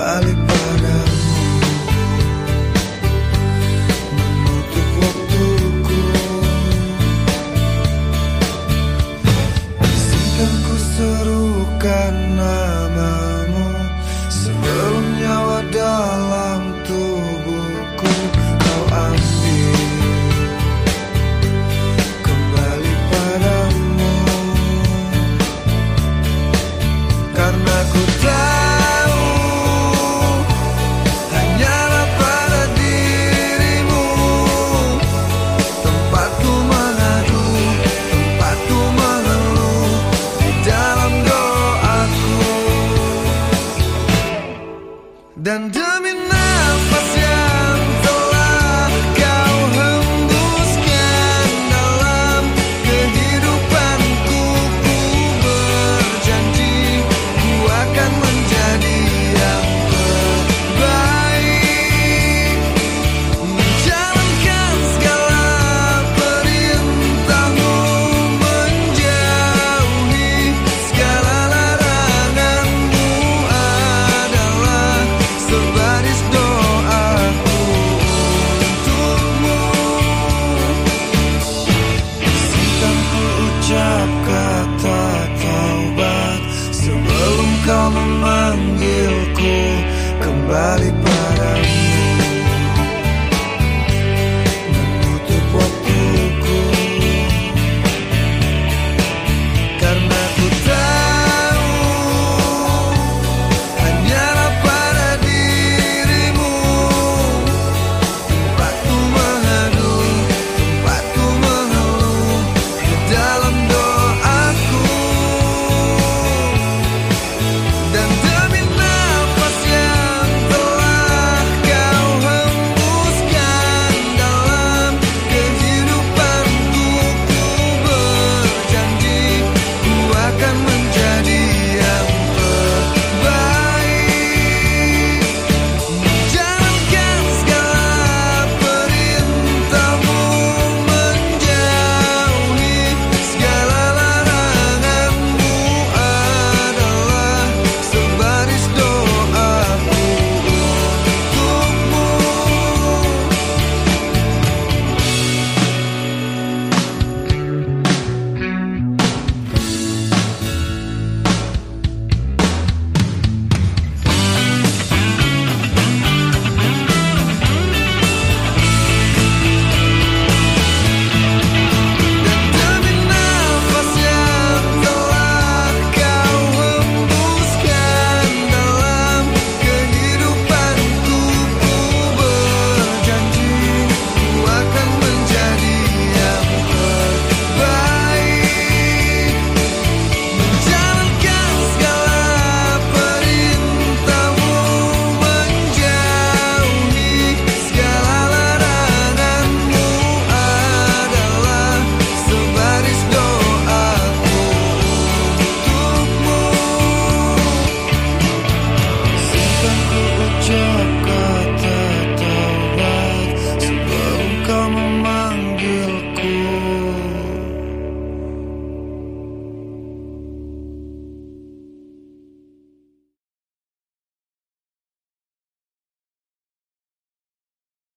Balik para